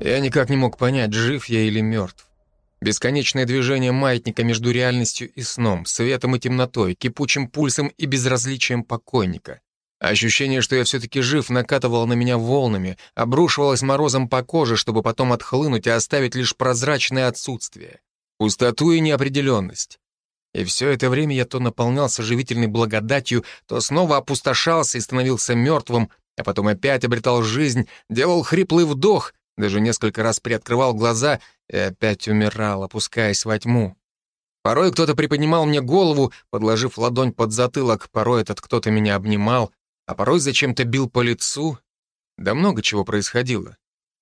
Я никак не мог понять, жив я или мертв. Бесконечное движение маятника между реальностью и сном, светом и темнотой, кипучим пульсом и безразличием покойника. Ощущение, что я все-таки жив, накатывало на меня волнами, обрушивалось морозом по коже, чтобы потом отхлынуть и оставить лишь прозрачное отсутствие, пустоту и неопределенность. И все это время я то наполнялся живительной благодатью, то снова опустошался и становился мертвым, а потом опять обретал жизнь, делал хриплый вдох, даже несколько раз приоткрывал глаза и опять умирал, опускаясь во тьму. Порой кто-то приподнимал мне голову, подложив ладонь под затылок, порой этот кто-то меня обнимал, а порой зачем-то бил по лицу. Да много чего происходило.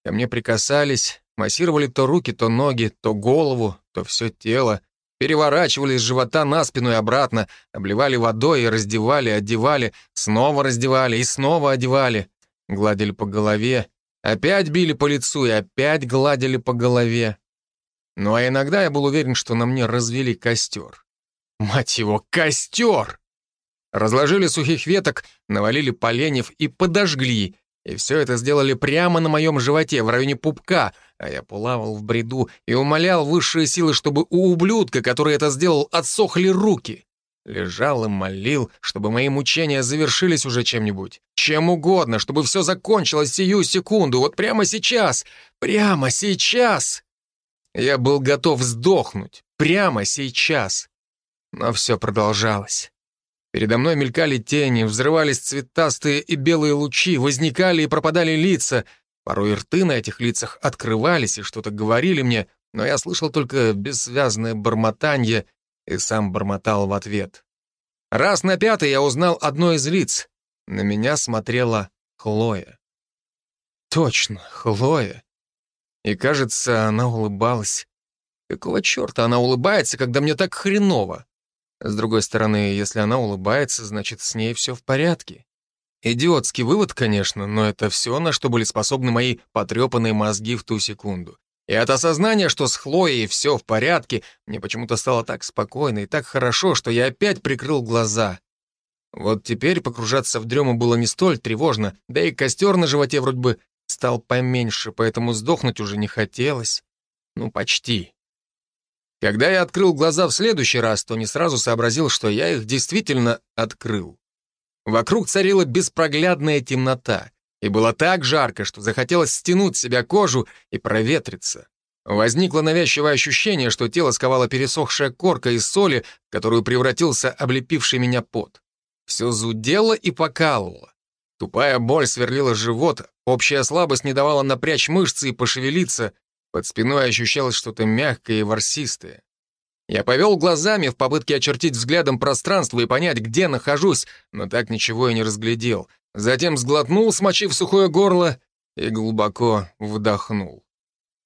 Ко мне прикасались, массировали то руки, то ноги, то голову, то все тело, переворачивали с живота на спину и обратно, обливали водой и раздевали, одевали, снова раздевали и снова одевали, гладили по голове, опять били по лицу и опять гладили по голове. Ну а иногда я был уверен, что на мне развели костер. Мать его, костер! Разложили сухих веток, навалили поленьев и подожгли. И все это сделали прямо на моем животе, в районе пупка, а я плавал в бреду и умолял высшие силы, чтобы у ублюдка, который это сделал, отсохли руки. Лежал и молил, чтобы мои мучения завершились уже чем-нибудь. Чем угодно, чтобы все закончилось сию секунду, вот прямо сейчас, прямо сейчас. Я был готов сдохнуть, прямо сейчас. Но все продолжалось. Передо мной мелькали тени, взрывались цветастые и белые лучи, возникали и пропадали лица. Порой рты на этих лицах открывались и что-то говорили мне, но я слышал только бессвязное бормотанье и сам бормотал в ответ. Раз на пятый я узнал одно из лиц. На меня смотрела Хлоя. Точно, Хлоя. И, кажется, она улыбалась. Какого черта она улыбается, когда мне так хреново? С другой стороны, если она улыбается, значит, с ней все в порядке. Идиотский вывод, конечно, но это все, на что были способны мои потрепанные мозги в ту секунду. И от осознания, что с Хлоей все в порядке, мне почему-то стало так спокойно и так хорошо, что я опять прикрыл глаза. Вот теперь погружаться в дрему было не столь тревожно, да и костер на животе вроде бы стал поменьше, поэтому сдохнуть уже не хотелось. Ну, почти. Когда я открыл глаза в следующий раз, то не сразу сообразил, что я их действительно открыл. Вокруг царила беспроглядная темнота, и было так жарко, что захотелось стянуть с себя кожу и проветриться. Возникло навязчивое ощущение, что тело сковало пересохшая корка из соли, в которую превратился облепивший меня пот. Все зудело и покалывало. Тупая боль сверлила живот, общая слабость не давала напрячь мышцы и пошевелиться, под спиной ощущалось что-то мягкое и ворсистое. Я повел глазами в попытке очертить взглядом пространство и понять, где нахожусь, но так ничего и не разглядел. Затем сглотнул, смочив сухое горло, и глубоко вдохнул.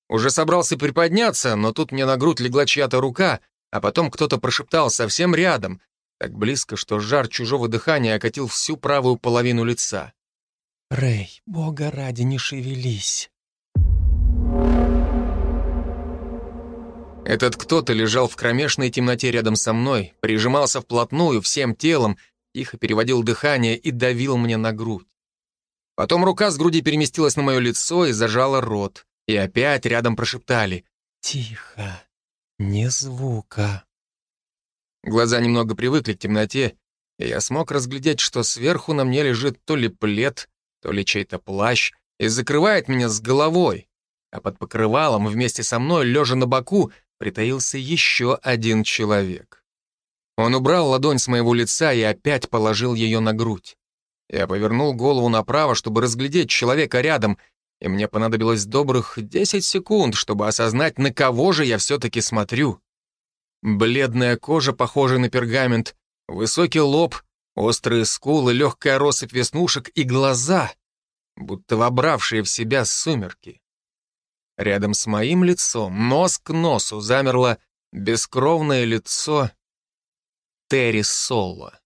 Уже собрался приподняться, но тут мне на грудь легла чья-то рука, а потом кто-то прошептал совсем рядом, так близко, что жар чужого дыхания окатил всю правую половину лица. «Рэй, бога ради, не шевелись!» Этот кто-то лежал в кромешной темноте рядом со мной, прижимался вплотную всем телом, тихо переводил дыхание и давил мне на грудь. Потом рука с груди переместилась на мое лицо и зажала рот. И опять рядом прошептали «Тихо, не звука». Глаза немного привыкли к темноте, и я смог разглядеть, что сверху на мне лежит то ли плед, то ли чей-то плащ, и закрывает меня с головой. А под покрывалом вместе со мной, лежа на боку, притаился еще один человек. Он убрал ладонь с моего лица и опять положил ее на грудь. Я повернул голову направо, чтобы разглядеть человека рядом, и мне понадобилось добрых 10 секунд, чтобы осознать, на кого же я все-таки смотрю. Бледная кожа, похожая на пергамент, высокий лоб, острые скулы, легкая россыпь веснушек и глаза, будто вобравшие в себя сумерки. Рядом с моим лицом, нос к носу, замерло бескровное лицо Терри Соло.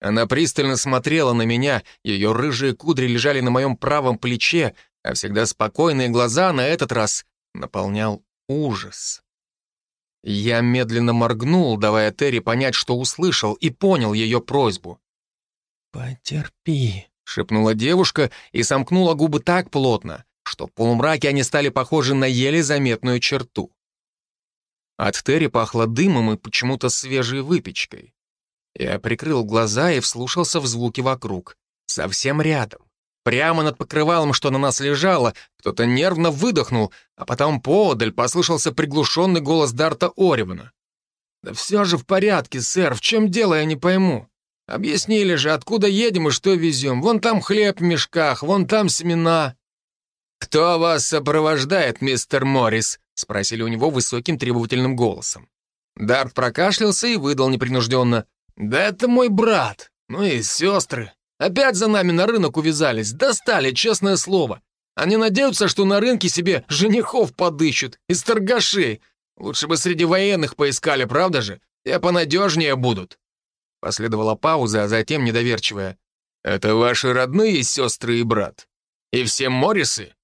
Она пристально смотрела на меня, ее рыжие кудри лежали на моем правом плече, а всегда спокойные глаза на этот раз наполнял ужас. Я медленно моргнул, давая Терри понять, что услышал, и понял ее просьбу. «Потерпи», — шепнула девушка и сомкнула губы так плотно, что в полумраке они стали похожи на еле заметную черту. От Терри пахло дымом и почему-то свежей выпечкой. Я прикрыл глаза и вслушался в звуки вокруг. Совсем рядом. Прямо над покрывалом, что на нас лежало, кто-то нервно выдохнул, а потом поодаль послышался приглушенный голос Дарта Оривана. «Да все же в порядке, сэр, в чем дело, я не пойму. Объяснили же, откуда едем и что везем. Вон там хлеб в мешках, вон там семена». «Кто вас сопровождает, мистер Моррис?» — спросили у него высоким требовательным голосом. Дарт прокашлялся и выдал непринужденно. «Да это мой брат, ну и сестры. Опять за нами на рынок увязались, достали, честное слово. Они надеются, что на рынке себе женихов подыщут, из торгашей. Лучше бы среди военных поискали, правда же? Те понадежнее будут». Последовала пауза, а затем недоверчивая. «Это ваши родные сестры и брат? И все Моррисы?»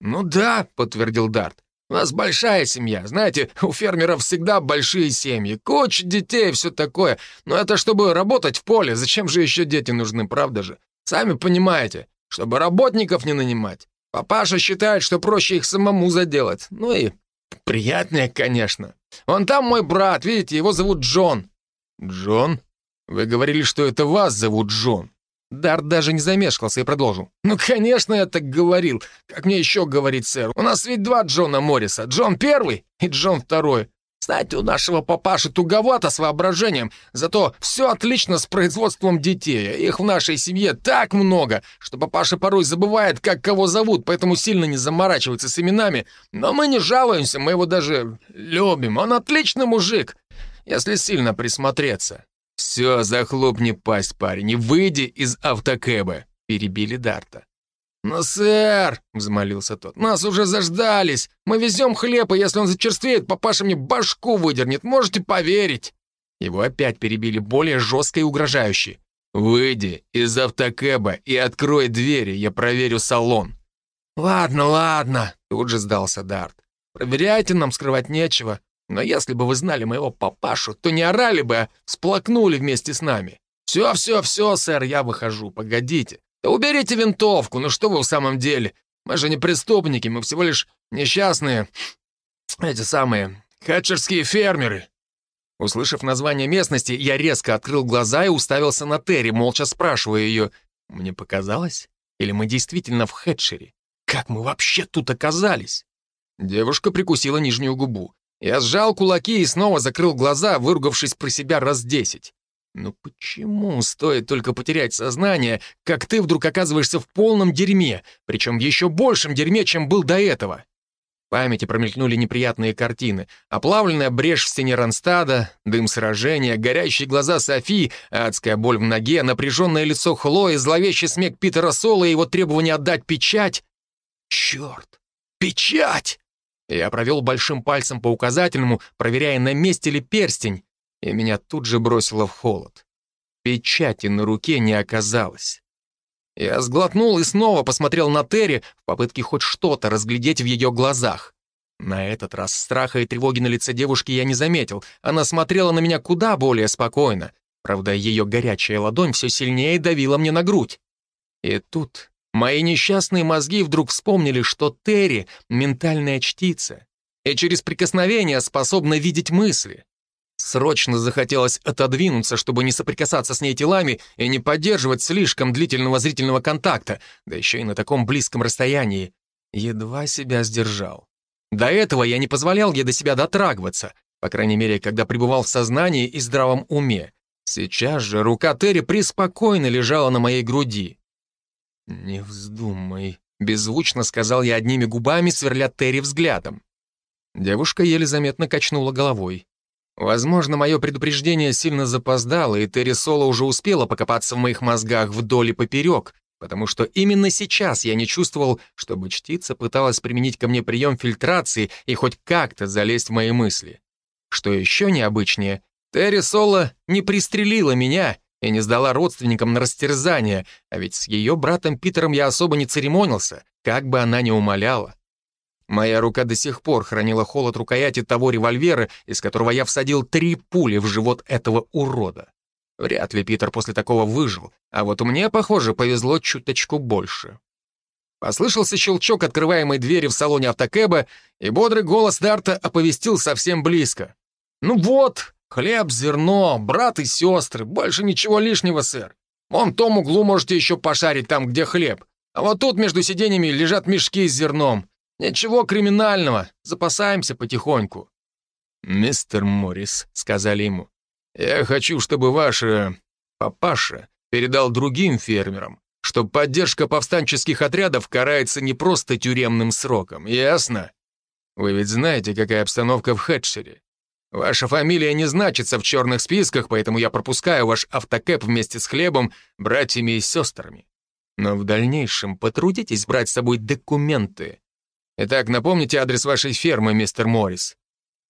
«Ну да», — подтвердил Дарт. «У нас большая семья. Знаете, у фермеров всегда большие семьи. Куча детей все такое. Но это чтобы работать в поле. Зачем же еще дети нужны, правда же? Сами понимаете, чтобы работников не нанимать. Папаша считает, что проще их самому заделать. Ну и приятнее, конечно. Вон там мой брат, видите, его зовут Джон». «Джон? Вы говорили, что это вас зовут Джон». Дарт даже не замешкался и продолжил. «Ну, конечно, я так говорил. Как мне еще говорить, сэр? У нас ведь два Джона Морриса. Джон первый и Джон второй. Знаете, у нашего папаши туговато с воображением, зато все отлично с производством детей. Их в нашей семье так много, что папаша порой забывает, как кого зовут, поэтому сильно не заморачивается с именами. Но мы не жалуемся, мы его даже любим. Он отличный мужик, если сильно присмотреться. «Все, захлопни пасть, парень, и выйди из автокэба», — перебили Дарта. «Но, сэр», — взмолился тот, — «нас уже заждались. Мы везем хлеб, и если он зачерствеет, папаша мне башку выдернет, можете поверить». Его опять перебили более жестко и угрожающе. «Выйди из автокэба и открой двери, я проверю салон». «Ладно, ладно», — тут же сдался Дарт. «Проверяйте, нам скрывать нечего. Но если бы вы знали моего папашу, то не орали бы, а сплакнули вместе с нами. Все, все, все, сэр, я выхожу, погодите. Да уберите винтовку, ну что вы в самом деле? Мы же не преступники, мы всего лишь несчастные, эти самые, хэтчерские фермеры. Услышав название местности, я резко открыл глаза и уставился на Терри, молча спрашивая ее, «Мне показалось? Или мы действительно в Хэтчере? Как мы вообще тут оказались?» Девушка прикусила нижнюю губу. Я сжал кулаки и снова закрыл глаза, выругавшись про себя раз десять. «Ну почему стоит только потерять сознание, как ты вдруг оказываешься в полном дерьме, причем в еще большем дерьме, чем был до этого? В памяти промелькнули неприятные картины. Оплавленная брешь в стене Ронстада, дым сражения, горящие глаза Софи, адская боль в ноге, напряженное лицо Хлои, зловещий смех Питера Соло и его требование отдать печать. Черт! Печать! Я провел большим пальцем по указательному, проверяя, на месте ли перстень, и меня тут же бросило в холод. Печати на руке не оказалось. Я сглотнул и снова посмотрел на Терри в попытке хоть что-то разглядеть в ее глазах. На этот раз страха и тревоги на лице девушки я не заметил. Она смотрела на меня куда более спокойно. Правда, ее горячая ладонь все сильнее давила мне на грудь. И тут Мои несчастные мозги вдруг вспомнили, что Терри — ментальная чтица, и через прикосновение способна видеть мысли. Срочно захотелось отодвинуться, чтобы не соприкасаться с ней телами и не поддерживать слишком длительного зрительного контакта, да еще и на таком близком расстоянии. Едва себя сдержал. До этого я не позволял ей до себя дотрагиваться, по крайней мере, когда пребывал в сознании и здравом уме. Сейчас же рука Терри преспокойно лежала на моей груди. «Не вздумай», — беззвучно сказал я одними губами, сверля Терри взглядом. Девушка еле заметно качнула головой. Возможно, мое предупреждение сильно запоздало, и Терри Соло уже успела покопаться в моих мозгах вдоль и поперек, потому что именно сейчас я не чувствовал, чтобы чтица пыталась применить ко мне прием фильтрации и хоть как-то залезть в мои мысли. Что еще необычнее, Терри Соло не пристрелила меня и не сдала родственникам на растерзание, а ведь с ее братом Питером я особо не церемонился, как бы она ни умоляла. Моя рука до сих пор хранила холод рукояти того револьвера, из которого я всадил три пули в живот этого урода. Вряд ли Питер после такого выжил, а вот мне, похоже, повезло чуточку больше. Послышался щелчок открываемой двери в салоне автокэба, и бодрый голос Дарта оповестил совсем близко. «Ну вот, хлеб, зерно, брат и сестры, больше ничего лишнего, сэр. Вон том углу можете еще пошарить там, где хлеб. А вот тут между сиденьями лежат мешки с зерном. Ничего криминального, запасаемся потихоньку». «Мистер Моррис», — сказали ему, — «я хочу, чтобы ваш папаша передал другим фермерам, что поддержка повстанческих отрядов карается не просто тюремным сроком, ясно? Вы ведь знаете, какая обстановка в Хэтчере. Ваша фамилия не значится в черных списках, поэтому я пропускаю ваш автокэп вместе с хлебом, братьями и сестрами. Но в дальнейшем потрудитесь брать с собой документы. Итак, напомните адрес вашей фермы, мистер Моррис.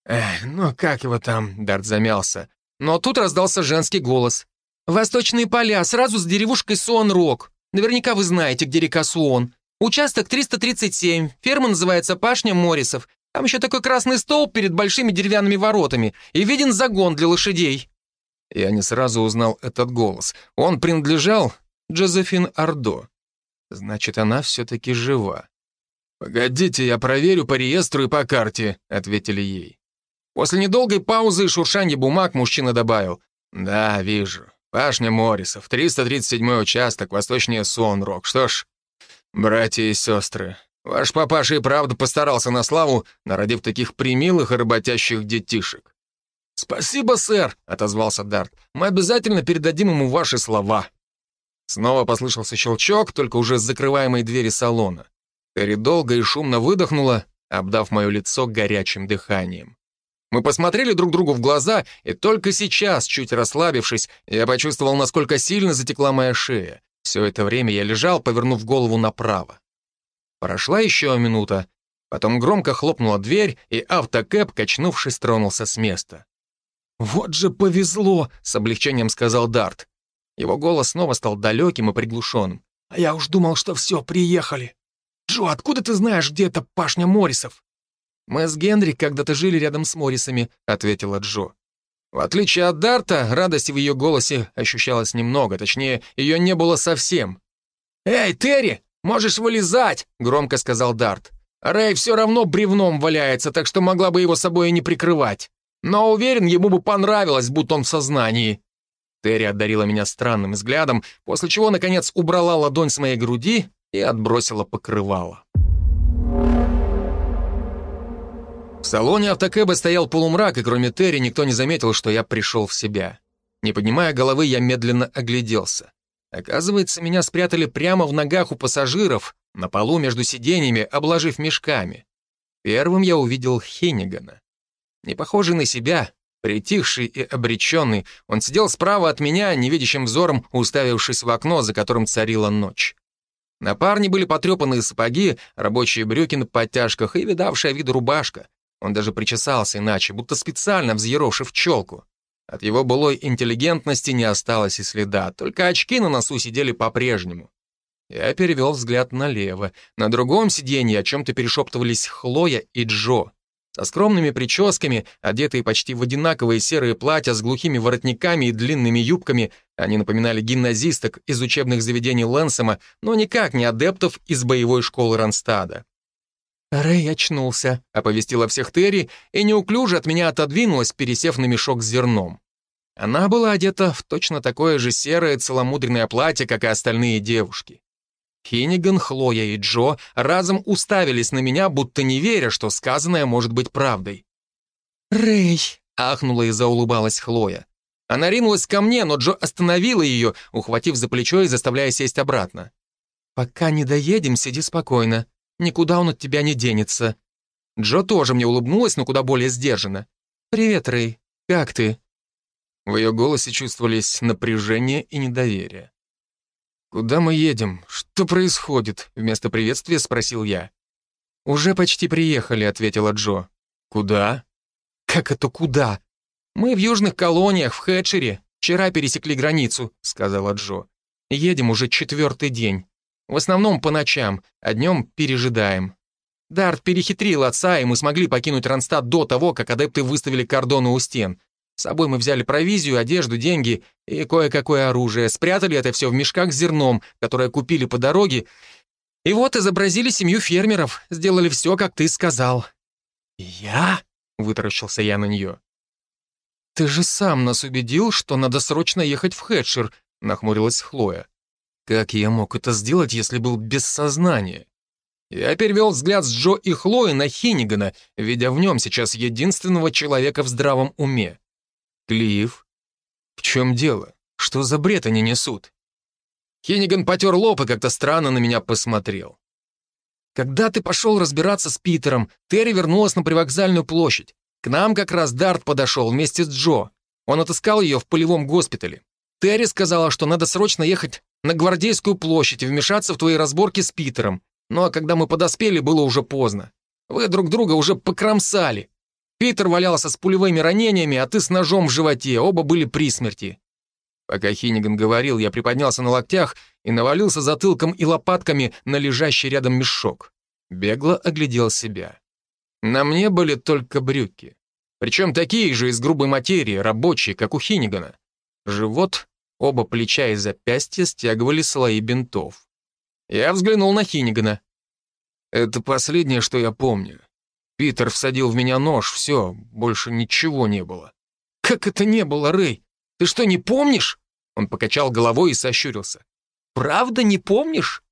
Эх, ну как его там, Дарт замялся. Но тут раздался женский голос. «Восточные поля, сразу с деревушкой Суон-Рок. Наверняка вы знаете, где река Суон. Участок 337, ферма называется Пашня Морисов. Там еще такой красный столб перед большими деревянными воротами, и виден загон для лошадей». Я не сразу узнал этот голос. Он принадлежал Джозефин Ардо. Значит, она все-таки жива. «Погодите, я проверю по реестру и по карте», — ответили ей. После недолгой паузы и шуршания бумаг мужчина добавил. «Да, вижу. Пашня Моррисов, 337 участок, восточнее Сонрок. Что ж, братья и сестры, ваш папаша и правда постарался на славу, народив таких примилых и работящих детишек. «Спасибо, сэр», — отозвался Дарт. «Мы обязательно передадим ему ваши слова». Снова послышался щелчок, только уже с закрываемой двери салона. Терри долго и шумно выдохнула, обдав мое лицо горячим дыханием. Мы посмотрели друг другу в глаза, и только сейчас, чуть расслабившись, я почувствовал, насколько сильно затекла моя шея. Все это время я лежал, повернув голову направо. Прошла еще минута, потом громко хлопнула дверь, и автокэп, качнувшись, тронулся с места. «Вот же повезло!» — с облегчением сказал Дарт. Его голос снова стал далеким и приглушенным. «А я уж думал, что все, приехали. Джо, откуда ты знаешь, где это пашня Моррисов?» «Мы с Генри когда-то жили рядом с Моррисами», — ответила Джо. В отличие от Дарта, радости в ее голосе ощущалось немного, точнее, ее не было совсем. «Эй, Терри, можешь вылезать!» — громко сказал Дарт. «Рэй все равно бревном валяется, так что могла бы его собой и не прикрывать. Но уверен, ему бы понравилось, будто он в сознании». Терри одарила меня странным взглядом, после чего, наконец, убрала ладонь с моей груди и отбросила покрывало. В салоне автокэба стоял полумрак, и кроме Терри никто не заметил, что я пришел в себя. Не поднимая головы, я медленно огляделся. Оказывается, меня спрятали прямо в ногах у пассажиров, на полу между сиденьями, обложив мешками. Первым я увидел Хеннигана. Не похожий на себя, притихший и обреченный, он сидел справа от меня, невидящим взором уставившись в окно, за которым царила ночь. На парне были потрепанные сапоги, рабочие брюки на подтяжках и видавшая вид рубашка. Он даже причесался иначе, будто специально взъерошив челку. От его былой интеллигентности не осталось и следа, только очки на носу сидели по-прежнему. Я перевел взгляд налево. На другом сиденье о чем-то перешептывались Хлоя и Джо. Со скромными прическами, одетые почти в одинаковые серые платья с глухими воротниками и длинными юбками, они напоминали гимназисток из учебных заведений Лэнсома, но никак не адептов из боевой школы Ронстада. «Рэй очнулся», — оповестила всех Терри и неуклюже от меня отодвинулась, пересев на мешок с зерном. Она была одета в точно такое же серое целомудренное платье, как и остальные девушки. Хинниган, Хлоя и Джо разом уставились на меня, будто не веря, что сказанное может быть правдой. «Рэй!» — ахнула и заулыбалась Хлоя. Она ринулась ко мне, но Джо остановила ее, ухватив за плечо и заставляя сесть обратно. «Пока не доедем, сиди спокойно. Никуда он от тебя не денется». Джо тоже мне улыбнулась, но куда более сдержанно. «Привет, Рэй. Как ты?» В ее голосе чувствовались напряжение и недоверие. «Куда мы едем? Что происходит?» Вместо приветствия спросил я. «Уже почти приехали», — ответила Джо. «Куда?» «Как это куда?» «Мы в южных колониях, в Хэтчере. Вчера пересекли границу», — сказала Джо. «Едем уже четвертый день. В основном по ночам, а днем пережидаем. Дарт перехитрил отца, и мы смогли покинуть Ронстад до того, как адепты выставили кордоны у стен. С собой мы взяли провизию, одежду, деньги и кое-какое оружие. Спрятали это все в мешках с зерном, которое купили по дороге, И вот изобразили семью фермеров, сделали все, как ты сказал». «Я?» — вытаращился я на нее. «Ты же сам нас убедил, что надо срочно ехать в Хэтшир», — нахмурилась Хлоя. «Как я мог это сделать, если был без сознания?» Я перевел взгляд с Джо и Хлои на Хиннигана, видя в нем сейчас единственного человека в здравом уме. «Клифф, в чем дело? Что за бред они несут?» Хинниган потер лоб и как-то странно на меня посмотрел. «Когда ты пошел разбираться с Питером, Терри вернулась на привокзальную площадь. К нам как раз Дарт подошел вместе с Джо. Он отыскал ее в полевом госпитале. Терри сказала, что надо срочно ехать на Гвардейскую площадь вмешаться в твои разборки с Питером. Ну а когда мы подоспели, было уже поздно. Вы друг друга уже покромсали. Питер валялся с пулевыми ранениями, а ты с ножом в животе, оба были при смерти. Пока Хинниган говорил, я приподнялся на локтях и навалился затылком и лопатками на лежащий рядом мешок. Бегло оглядел себя. На мне были только брюки. Причем такие же из грубой материи, рабочие, как у Хиннигана. Живот, оба плеча и запястья стягивали слои бинтов. Я взглянул на Хиннигана. Это последнее, что я помню. Питер всадил в меня нож, все, больше ничего не было. Как это не было, Рэй? Ты что, не помнишь? Он покачал головой и сощурился. Правда не помнишь?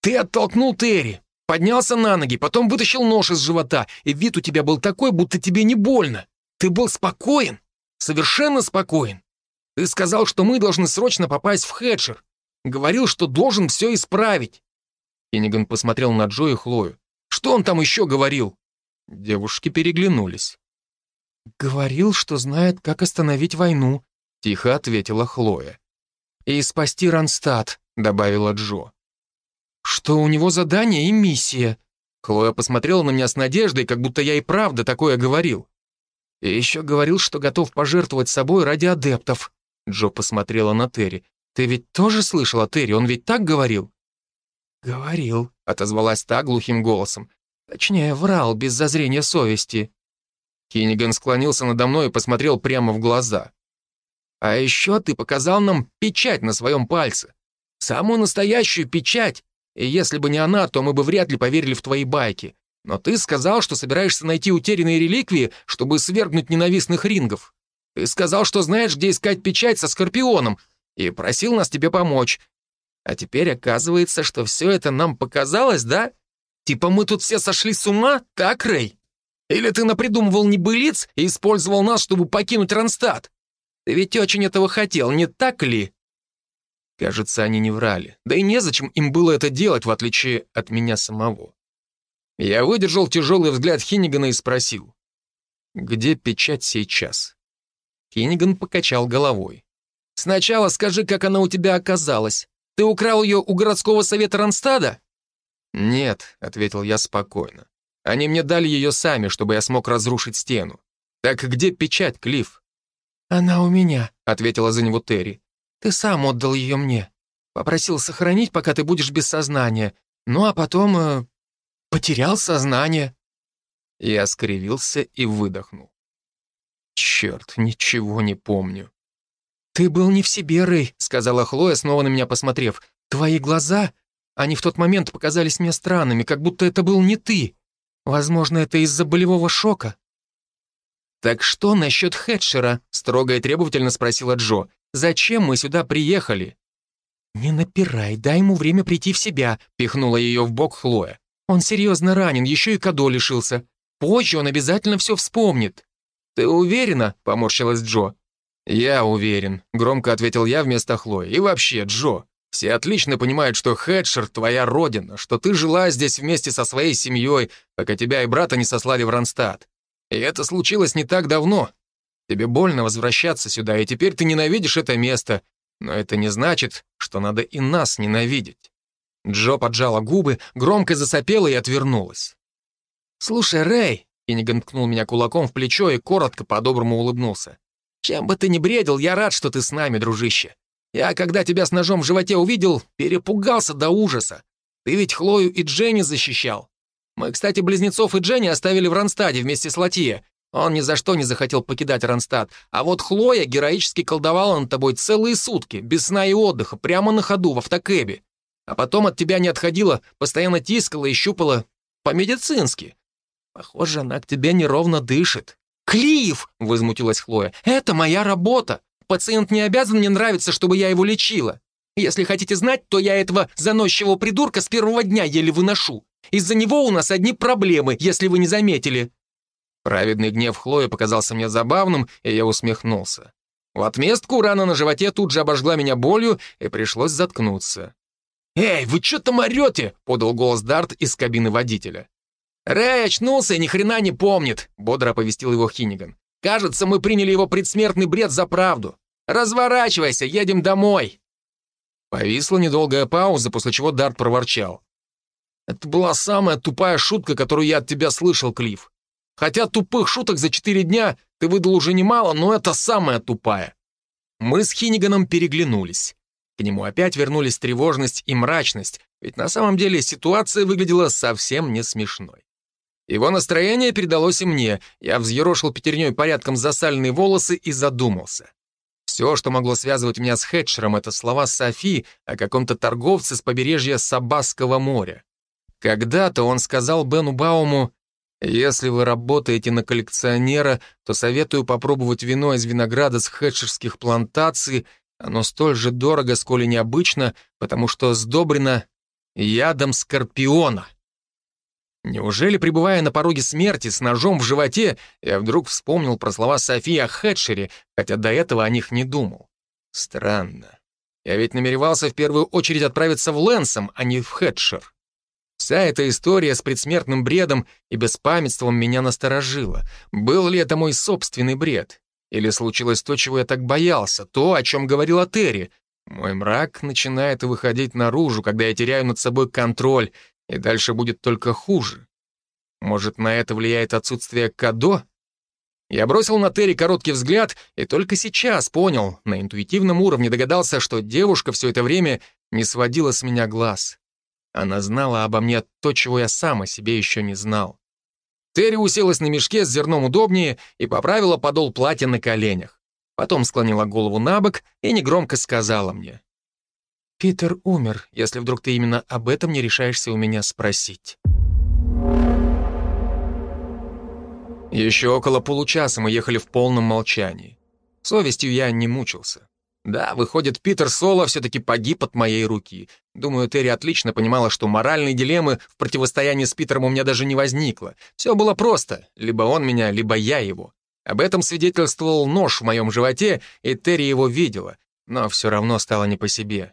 Ты оттолкнул Терри, поднялся на ноги, потом вытащил нож из живота, и вид у тебя был такой, будто тебе не больно. Ты был спокоен, совершенно спокоен. Ты сказал, что мы должны срочно попасть в Хэтчер. Говорил, что должен все исправить. Кенниган посмотрел на Джо и Хлою. Что он там еще говорил? Девушки переглянулись. «Говорил, что знает, как остановить войну», — тихо ответила Хлоя. «И спасти Ранстад», — добавила Джо. «Что у него задание и миссия?» Хлоя посмотрела на меня с надеждой, как будто я и правда такое говорил. «И еще говорил, что готов пожертвовать собой ради адептов», Джо посмотрела на Терри. «Ты ведь тоже слышала Терри? Он ведь так говорил?» «Говорил», — отозвалась та глухим голосом. «Точнее, врал без зазрения совести». Кинниган склонился надо мной и посмотрел прямо в глаза. «А еще ты показал нам печать на своем пальце. Самую настоящую печать. И если бы не она, то мы бы вряд ли поверили в твои байки. Но ты сказал, что собираешься найти утерянные реликвии, чтобы свергнуть ненавистных рингов. Ты сказал, что знаешь, где искать печать со Скорпионом, и просил нас тебе помочь. А теперь оказывается, что все это нам показалось, да? Типа мы тут все сошли с ума, так, Рэй? Или ты напридумывал небылиц и использовал нас, чтобы покинуть Ронстадт? Ты ведь очень этого хотел, не так ли?» Кажется, они не врали. Да и незачем им было это делать, в отличие от меня самого. Я выдержал тяжелый взгляд Хиннигана и спросил. «Где печать сейчас?» Хинниган покачал головой. «Сначала скажи, как она у тебя оказалась. Ты украл ее у городского совета Ронстада?» «Нет», — ответил я спокойно. «Они мне дали ее сами, чтобы я смог разрушить стену. Так где печать, Клифф?» «Она у меня», — ответила за него Терри. «Ты сам отдал ее мне. Попросил сохранить, пока ты будешь без сознания. Ну а потом... Э, потерял сознание». Я скривился и выдохнул. Черт, ничего не помню. «Ты был не в себе, Рэй», — сказала Хлоя, снова на меня посмотрев. «Твои глаза, они в тот момент показались мне странными, как будто это был не ты. Возможно, это из-за болевого шока». «Так что насчет Хэтчера?» — строго и требовательно спросила Джо. «Зачем мы сюда приехали?» «Не напирай, дай ему время прийти в себя», — пихнула ее в бок Хлоя. «Он серьезно ранен, еще и Кадо лишился. Позже он обязательно все вспомнит». «Ты уверена?» — поморщилась Джо. «Я уверен», — громко ответил я вместо Хлои. «И вообще, Джо, все отлично понимают, что Хедшер — твоя родина, что ты жила здесь вместе со своей семьей, пока тебя и брата не сослали в Ронстадт. И это случилось не так давно. Тебе больно возвращаться сюда, и теперь ты ненавидишь это место, но это не значит, что надо и нас ненавидеть». Джо поджала губы, громко засопела и отвернулась. «Слушай, Рэй», — Финниган ткнул меня кулаком в плечо и коротко по-доброму улыбнулся. Чем бы ты ни бредил, я рад, что ты с нами, дружище. Я, когда тебя с ножом в животе увидел, перепугался до ужаса. Ты ведь Хлою и Дженни защищал. Мы, кстати, близнецов и Дженни оставили в Ронстаде вместе с Латье. Он ни за что не захотел покидать Ронстад. А вот Хлоя героически колдовала над тобой целые сутки, без сна и отдыха, прямо на ходу, в автокэбе. А потом от тебя не отходила, постоянно тискала и щупала по-медицински. Похоже, она к тебе неровно дышит. «Клифф!» — возмутилась Хлоя. «Это моя работа. Пациент не обязан мне нравиться, чтобы я его лечила. Если хотите знать, то я этого заносчивого придурка с первого дня еле выношу. Из-за него у нас одни проблемы, если вы не заметили». Праведный гнев Хлои показался мне забавным, и я усмехнулся. В отместку рана на животе тут же обожгла меня болью, и пришлось заткнуться. «Эй, вы что там орете?» — подал голос Дарт из кабины водителя. «Рэй очнулся и ни хрена не помнит», — бодро оповестил его Хинниган. «Кажется, мы приняли его предсмертный бред за правду. Разворачивайся, едем домой». Повисла недолгая пауза, после чего Дарт проворчал. «Это была самая тупая шутка, которую я от тебя слышал, Клифф. Хотя тупых шуток за четыре дня ты выдал уже немало, но это самая тупая». Мы с Хинниганом переглянулись. К нему опять вернулись тревожность и мрачность, ведь на самом деле ситуация выглядела совсем не смешной. Его настроение передалось и мне. Я взъерошил пятерней порядком засаленные волосы и задумался. Все, что могло связывать меня с Хэтчером, это слова Софи о каком-то торговце с побережья Сабасского моря. Когда-то он сказал Бену Бауму, «Если вы работаете на коллекционера, то советую попробовать вино из винограда с хэтчерских плантаций. Оно столь же дорого, сколь и необычно, потому что сдобрено ядом скорпиона». Неужели, пребывая на пороге смерти с ножом в животе, я вдруг вспомнил про слова Софии о Хэтчере, хотя до этого о них не думал? Странно. Я ведь намеревался в первую очередь отправиться в Лэнсом, а не в Хэтчер. Вся эта история с предсмертным бредом и беспамятством меня насторожила. Был ли это мой собственный бред? Или случилось то, чего я так боялся, то, о чем говорила Терри? Мой мрак начинает выходить наружу, когда я теряю над собой контроль, и дальше будет только хуже. Может, на это влияет отсутствие Кадо? Я бросил на Терри короткий взгляд и только сейчас понял, на интуитивном уровне догадался, что девушка все это время не сводила с меня глаз. Она знала обо мне то, чего я сам о себе еще не знал. Терри уселась на мешке с зерном удобнее и поправила подол платья на коленях. Потом склонила голову на бок и негромко сказала мне. Питер умер, если вдруг ты именно об этом не решаешься у меня спросить. Еще около получаса мы ехали в полном молчании. Совестью я не мучился. Да, выходит, Питер Соло все-таки погиб от моей руки. Думаю, Терри отлично понимала, что моральной дилеммы в противостоянии с Питером у меня даже не возникло. Все было просто. Либо он меня, либо я его. Об этом свидетельствовал нож в моем животе, и Терри его видела. Но все равно стало не по себе.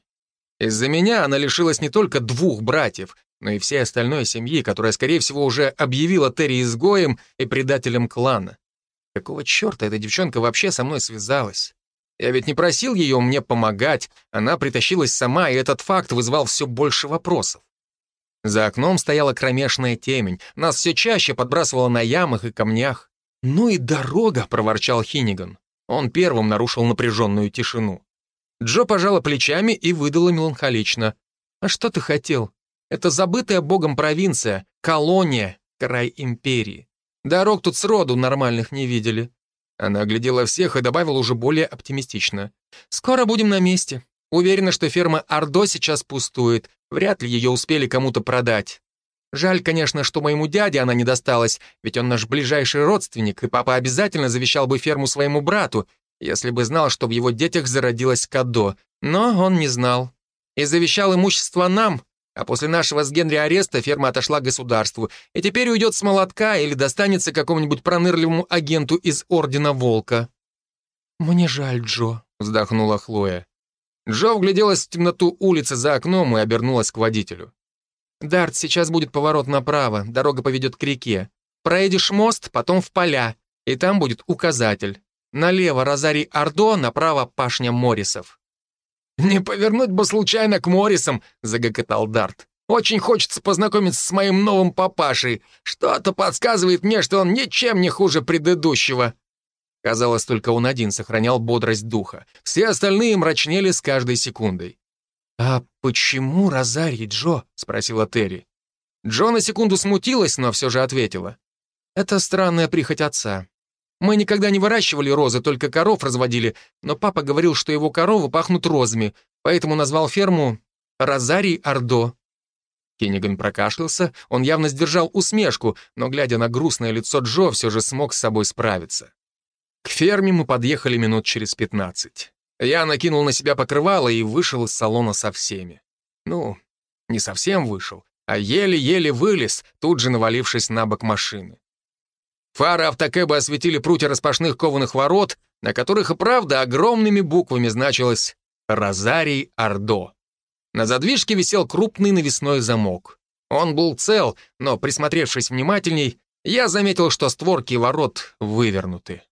Из-за меня она лишилась не только двух братьев, но и всей остальной семьи, которая, скорее всего, уже объявила Терри изгоем и предателем клана. Какого черта эта девчонка вообще со мной связалась? Я ведь не просил ее мне помогать, она притащилась сама, и этот факт вызвал все больше вопросов. За окном стояла кромешная темень, нас все чаще подбрасывало на ямах и камнях. «Ну и дорога!» — проворчал Хиниган. Он первым нарушил напряженную тишину. Джо пожала плечами и выдала меланхолично. «А что ты хотел? Это забытая богом провинция, колония, край империи. Дорог тут сроду нормальных не видели». Она оглядела всех и добавила уже более оптимистично. «Скоро будем на месте. Уверена, что ферма Ордо сейчас пустует. Вряд ли ее успели кому-то продать. Жаль, конечно, что моему дяде она не досталась, ведь он наш ближайший родственник, и папа обязательно завещал бы ферму своему брату, если бы знал, что в его детях зародилась Кадо. Но он не знал. И завещал имущество нам, а после нашего с Генри ареста ферма отошла государству, и теперь уйдет с молотка или достанется какому-нибудь пронырливому агенту из Ордена Волка. «Мне жаль, Джо», — вздохнула Хлоя. Джо вгляделась в темноту улицы за окном и обернулась к водителю. «Дарт, сейчас будет поворот направо, дорога поведет к реке. Проедешь мост, потом в поля, и там будет указатель. Налево Розарий Ордо, направо пашня Морисов. «Не повернуть бы случайно к Моррисам», — загокотал Дарт. «Очень хочется познакомиться с моим новым папашей. Что-то подсказывает мне, что он ничем не хуже предыдущего». Казалось, только он один сохранял бодрость духа. Все остальные мрачнели с каждой секундой. «А почему Розарий, Джо?» — спросила Терри. Джо на секунду смутилась, но все же ответила. «Это странная прихоть отца. Мы никогда не выращивали розы, только коров разводили, но папа говорил, что его коровы пахнут розами, поэтому назвал ферму Розарий Ордо». Кенниган прокашлялся, он явно сдержал усмешку, но, глядя на грустное лицо Джо, все же смог с собой справиться. К ферме мы подъехали минут через пятнадцать. Я накинул на себя покрывало и вышел из салона со всеми. Ну, не совсем вышел, а еле-еле вылез, тут же навалившись на бок машины. Фары автокэба осветили прутья распашных кованых ворот, на которых и правда огромными буквами значилось «Розарий Ордо». На задвижке висел крупный навесной замок. Он был цел, но, присмотревшись внимательней, я заметил, что створки ворот вывернуты.